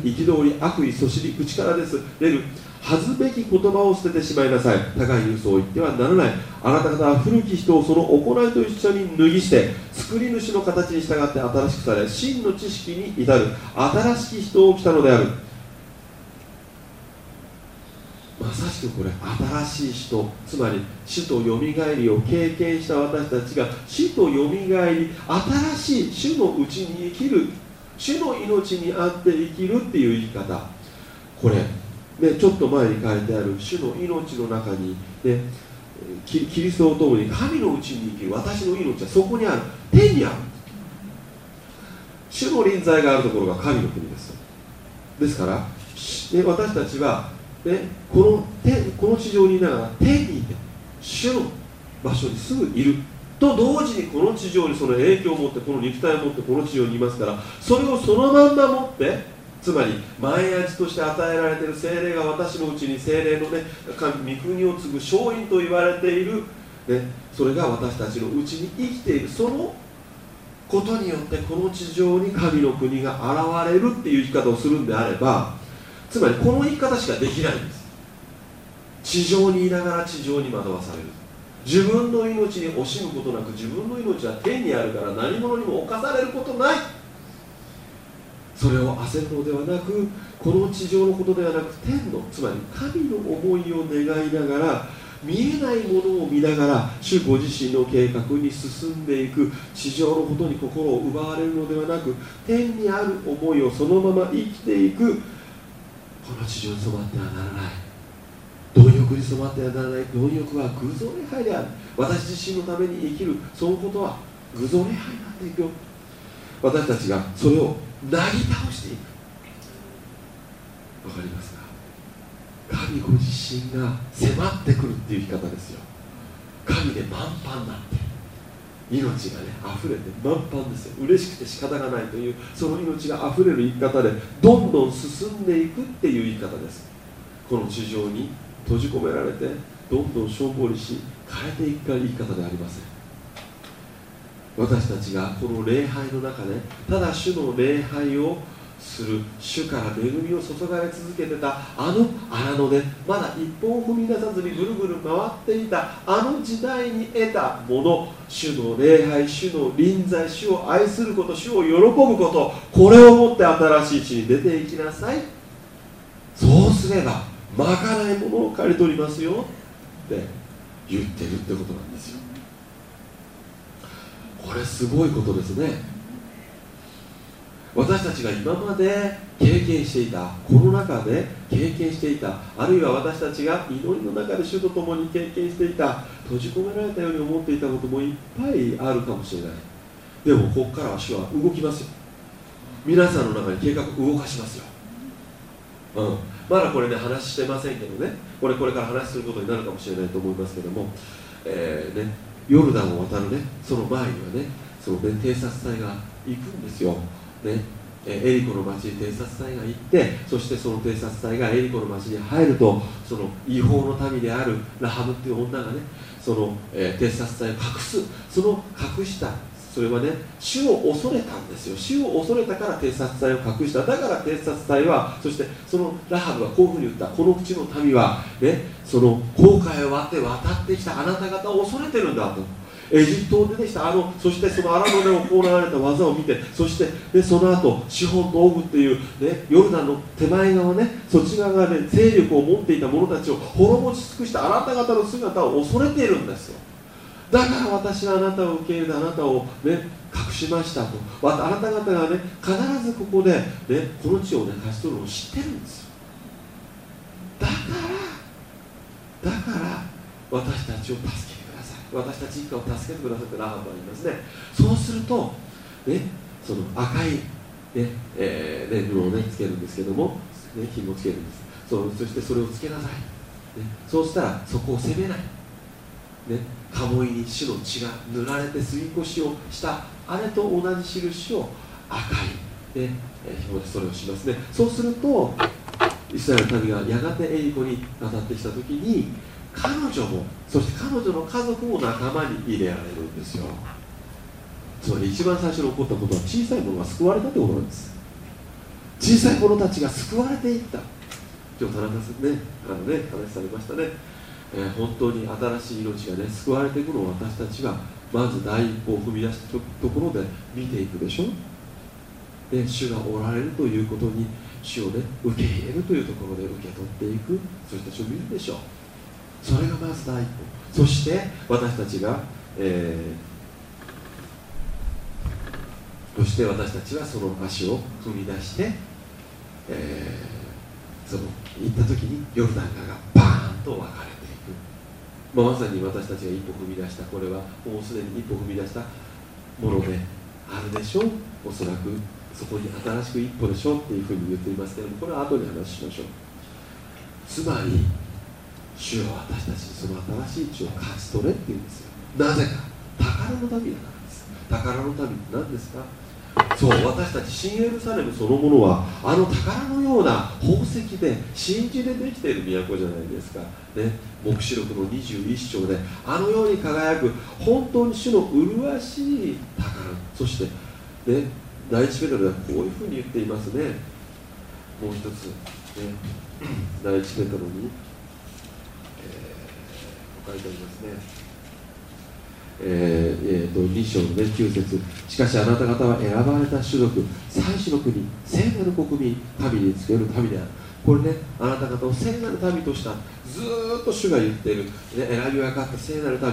り憤り悪意そしり口からです。出る。恥ずべき言葉を捨ててしまいなさい。高い嘘を言ってはならない。あなた方は古き人をその行いと一緒に脱ぎ捨て作り主の形に従って新しくされ真の知識に至る。新しき人を来たのである。まさしくこれ新しい人。つまり死とよみがえりを経験した私たちが死とよみがえり新しい主のうちに生きる。主の命にあって生きるっていう言い方。これね、ちょっと前に書いてある主の命の中に、ね、キリストと共に神のうちに生きる私の命はそこにある。天にある。主の臨在があるところが神の国です。ですから、ね、私たちは、ね、この天この地上にいながら天にいて主の場所にすぐいる。と同時にこの地上にその影響を持ってこの肉体を持ってこの地上にいますからそれをそのまんま持ってつまり前味として与えられている精霊が私のうちに精霊のね神御国を継ぐ勝因と言われている、ね、それが私たちのうちに生きている。そのことによってこの地上に神の国が現れるっていう生き方をするんであればつまりこの生き方しかできないんです。地上にいながら地上に惑わされる。自分の命に惜しむことなく自分の命は天にあるから何者にも侵されることない。それを焦るのではなくこの地上のことではなく天のつまり神の思いを願いながら見えないものを見ながら主ご自身の計画に進んでいく地上のことに心を奪われるのではなく天にある思いをそのまま生きていく。この地上に染まってはならない。貪欲に染まってはならない。貪欲は偶像礼拝である。私自身のために生きる。そのことは偶像礼拝なっていくよ。私たちがそれをなぎ倒していく。わかりますか？神ご自身が迫ってくるっていう生き方ですよ。神で満帆になって命がね溢れて満帆ですよ。嬉しくて仕方がないというその命が溢れる生き方でどんどん進んでいくっていう生き方です。この地上に閉じ込められてどんどんしょんぼりし変えていくか生き方ではありません私たちがこの礼拝の中でただ主の礼拝をする主から恵みを注がれ続けてたあの荒野でまだ一歩を踏み出さずにぐるぐる回っていたあの時代に得たもの主の礼拝主の臨在主を愛すること主を喜ぶことこれをもって新しい地に出ていきなさい。そうすればまかないものを刈り取りますよって言ってるってことなんですよ。れすごいことですね。私たちが今まで経験していたこの中で経験していたあるいは私たちが祈りの中で主と共に経験していた閉じ込められたように思っていたこともいっぱいあるかもしれない。でもここからは主は動きますよ。皆さんの中に計画を動かしますよ。うん、まだこれね話してませんけどね。これこれから話することになるかもしれないと思いますけども、えーね、ヨルダンを渡るねその前にはねその、ね、偵察隊が行くんですよ、ね。えエリコの町に偵察隊が行ってそしてその偵察隊がエリコの町に入るとその違法の民であるラハムっていう女がねその、えー、偵察隊を隠す。その隠したそれはね主を恐れたんですよ。主を恐れたから偵察隊を隠した。だから偵察隊はそしてそのラハブはこういうふうに言った。この口の民はねその航海を割って渡ってきたあなた方を恐れてるんだと。エジプトを出てきた。あのそしてその荒野で行われた技を見てそしてでその後シホンとオグっていう、ね、ヨルダンの手前側ねそっち側で勢力を持っていた者たちを滅ぼし尽くしたあなた方の姿を恐れているんですよ。だから私はあなたを受け入れてあなたを、ね、隠しましたと。あなた方がね必ずここで、ね、この地をね勝ち取るのを知ってるんです。よだからだから私たちを助けてください。私たち一家を助けてくださいってラハブは言いますね。そうするとねその赤いねえー、ね布をねつけるんですけども、ね、紐をつけるんです。そそしてそれをつけなさい、ね、そうしたらそこを責めない。ね、鴨居に主の血が塗られて吸い越しをしたあれと同じ印を赤い、ね、紐でそれをしますね。そうするとイスラエルの民がやがてエリコに渡ってきた時に彼女もそして彼女の家族も仲間に入れられるんですよ。つまり一番最初に起こったことは小さい者が救われたということなんです。小さい者たちが救われていった。今日田中さんねあのね話されましたね。えー、本当に新しい命がね救われていくのを私たちはまず第一歩を踏み出したところで見ていくでしょ？で主がおられるということに主をね受け入れるというところで受け取っていく。そういう人たちを見るでしょう。それがまず第一歩。そして私たちが、えー、そして私たちはその足を踏み出して、えー、その行った時にヨルダン川がバーンと分かれるまあ、まさに私たちが一歩踏み出したこれはもうすでに一歩踏み出したものであるでしょう。おそらくそこに新しく一歩でしょうっていうふうに言っていますけれどもこれは後に話しましょう。つまり主は私たちにその新しい地を勝ち取れっていうんですよ。なぜか。宝の民だからです。宝の民って何ですか？そう私たち新エルサレムそのものはあの宝のような宝石で真珠でできている都じゃないですか、ね、黙示録の21章であのように輝く本当に主の麗しい宝。そして、ね、第一ペトロではこういうふうに言っていますね。もう一つ、ね、第一ペトロに、えー、書いてありますね。えーえーと、2章の、ね、9節。しかしあなた方は選ばれた種族最初の国聖なる国民民につける民である。これねあなた方を聖なる民としたずっと主が言っている、ね、選び分かった聖なる民宝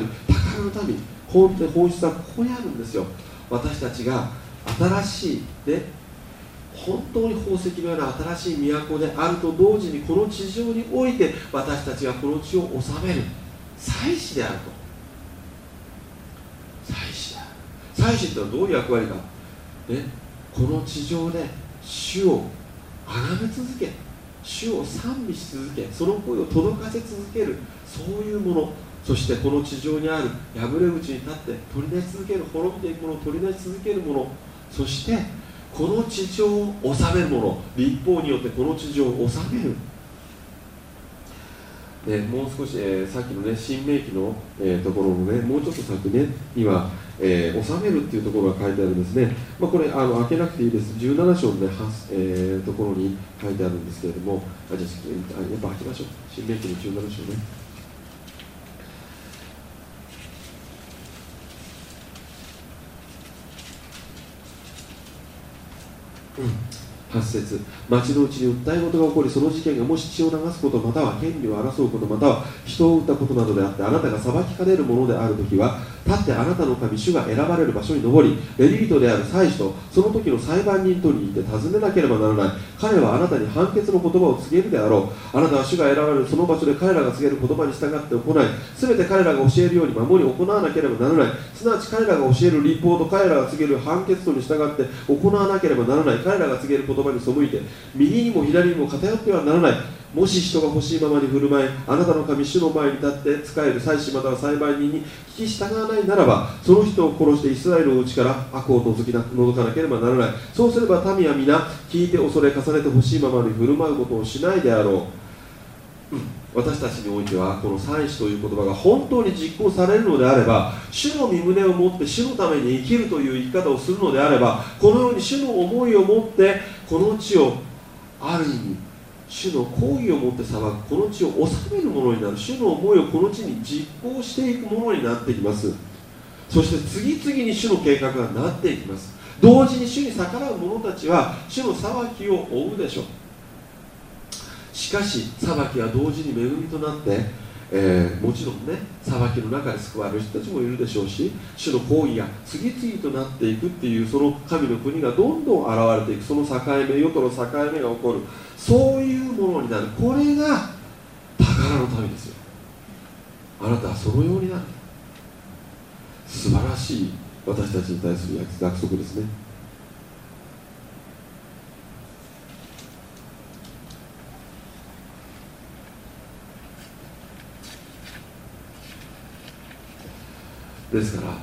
の民本当に本質はここにあるんですよ。私たちが新しい、ね、本当に宝石のような新しい都であると同時にこの地上において私たちがこの地を治める。祭司であると。祭司だ。祭司ってのはどういう役割か、ね、この地上で主を崇め続け主を賛美し続けその声を届かせ続けるそういうもの。そしてこの地上にある破れ口に立って取り出し続ける滅びていくものを取り出し続けるもの。そしてこの地上を治めるもの。立法によってこの地上を治める。ね、もう少し、えー、さっきのね、新明記の、えー、ところのね、もうちょっと先ね、には、えー、収めるっていうところが書いてあるんですね。まあ、これ、あの開けなくていいです。17章のね、えー、ところに書いてあるんですけれども、あじゃあ、やっぱ開けましょう。新明記の17章ね。うん8節。町のうちに訴え事が起こりその事件がもし血を流すことまたは権利を争うことまたは人を撃ったことなどであってあなたが裁きかねるものであるときは立ってあなたの神主が選ばれる場所に登りレリ人である祭司とその時の裁判人とに行って尋ねなければならない。彼はあなたに判決の言葉を告げるであろう。あなたは主が選ばれるその場所で彼らが告げる言葉に従って行い全て彼らが教えるように守り行わなければならない。すなわち彼らが教える立法と彼らが告げる判決とに従って行わなければならない。彼らが告げる言葉葉に背いて右にも左にも偏ってはならない。もし人が欲しいままに振る舞いあなたの神主の前に立って使える祭司または裁判人に聞き従わないならばその人を殺してイスラエルのうちから悪を除きな除かなければならない。そうすれば民は皆聞いて恐れ重ねて欲しいままに振る舞うことをしないであろう、うん。私たちにおいてはこの祭司という言葉が本当に実行されるのであれば主の身旨を持って主のために生きるという生き方をするのであればこのように主の思いを持ってこの地をある意味主の抗議を持って裁くこの地を治めるものになる主の思いをこの地に実行していくものになっていきます。そして次々に主の計画がなっていきます。同時に主に逆らう者たちは主の裁きを追うでしょう。しかし裁きは同時に恵みとなって、えー、もちろんね裁きの中で救われる人たちもいるでしょうし主の行為が次々となっていくっていうその神の国がどんどん現れていくその境目世との境目が起こるそういうものになる。これが宝の民ですよ。あなたはそのようになる。素晴らしい私たちに対する約束ですね。ですから、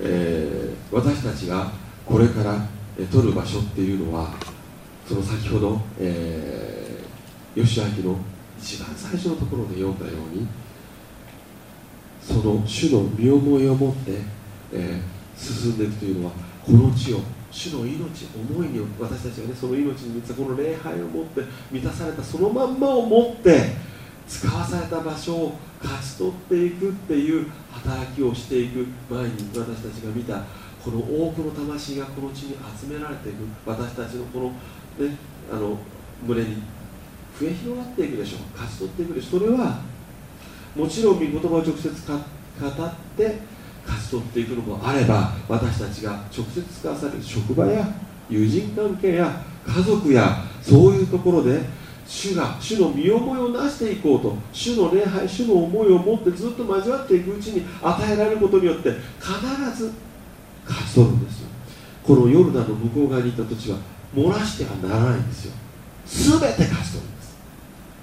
えー、私たちがこれから、え取る場所っていうのはその先ほど、えー、吉明の一番最初のところで読んだようにその主の身思いを持って、えー、進んでいくというのはこの地を主の命思いに私たちがねその命に満ちたこの礼拝を持って満たされたそのまんまを持って使わされた場所を勝ち取っていくっていう働きをしていく。前に私たちが見たこの多くの魂がこの地に集められていく。私たちのこの,、ね、あの群れに増え広がっていくでしょう。勝ち取っていくでしょう。それはもちろん御言葉を直接語って勝ち取っていくのもあれば私たちが直接使わされる職場や友人関係や家族やそういうところで主が主の身思いをなしていこうと主の礼拝主の思いを持ってずっと交わっていくうちに与えられることによって必ず勝ち取るんですよ。このヨルダンの向こう側にいた土地は漏らしてはならないんですよ。全て勝ち取るんです。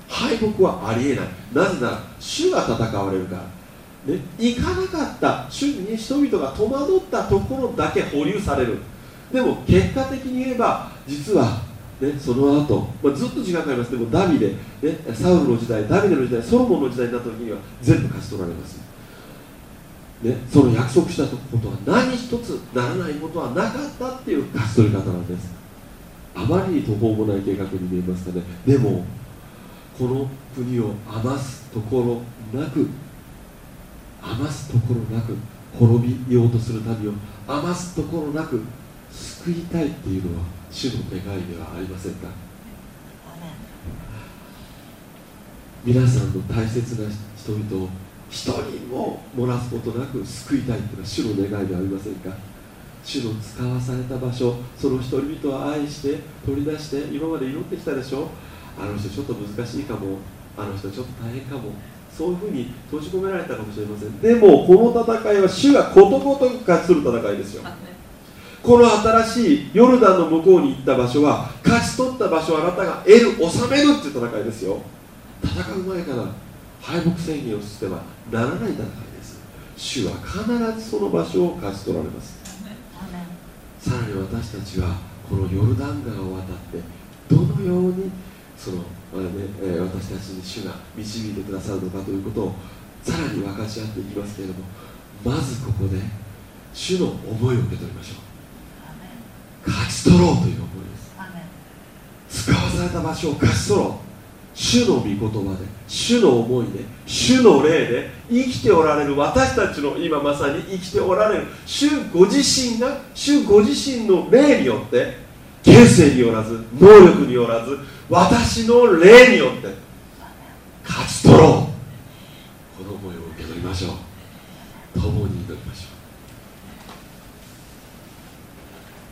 敗北はありえない。なぜなら主が戦われるから。ね、行かなかった主に人々が戸惑ったところだけ保留される。でも結果的に言えば実はね、その後、まあ、ずっと時間かかります。でもダビデ、ね、サウルの時代ダビデの時代ソロモンの時代になった時には全部勝ち取られます、ね、その約束したことは何一つならないことはなかったっていう勝ち取り方なんです。あまりに途方もない計画に見えますかね。でもこの国を余すところなく余すところなく滅びようとする民を余すところなく救いたいっていうのは主の願いではありませんか？皆さんの大切な人々を一人も漏らすことなく救いたいというのは主の願いではありませんか？主の使わされた場所その人々を愛して取り出して今まで祈ってきたでしょ？あの人ちょっと難しいかも。あの人ちょっと大変かも。そういうふうに閉じ込められたかもしれません。でもこの戦いは主がことごとく勝ち取る戦いですよこの新しいヨルダンの向こうに行った場所は勝ち取った場所をあなたが得る収めるっていう戦いですよ。戦う前から敗北宣言をしてはならない戦いです。主は必ずその場所を勝ち取られます。さらに私たちはこのヨルダン川を渡ってどのようにその、まあねえ私たちに主が導いてくださるのかということをさらに分かち合っていきますけれどもまずここで主の思いを受け取りましょう。勝ち取ろうという思いです。使わされた場所を勝ち取ろう。主の御言葉で主の思いで主の霊で生きておられる私たちの今まさに生きておられる。主ご自身が主ご自身の霊によって現世によらず能力によらず私の霊によって勝ち取ろう。この思いを受け取りましょう。共に祈りましょう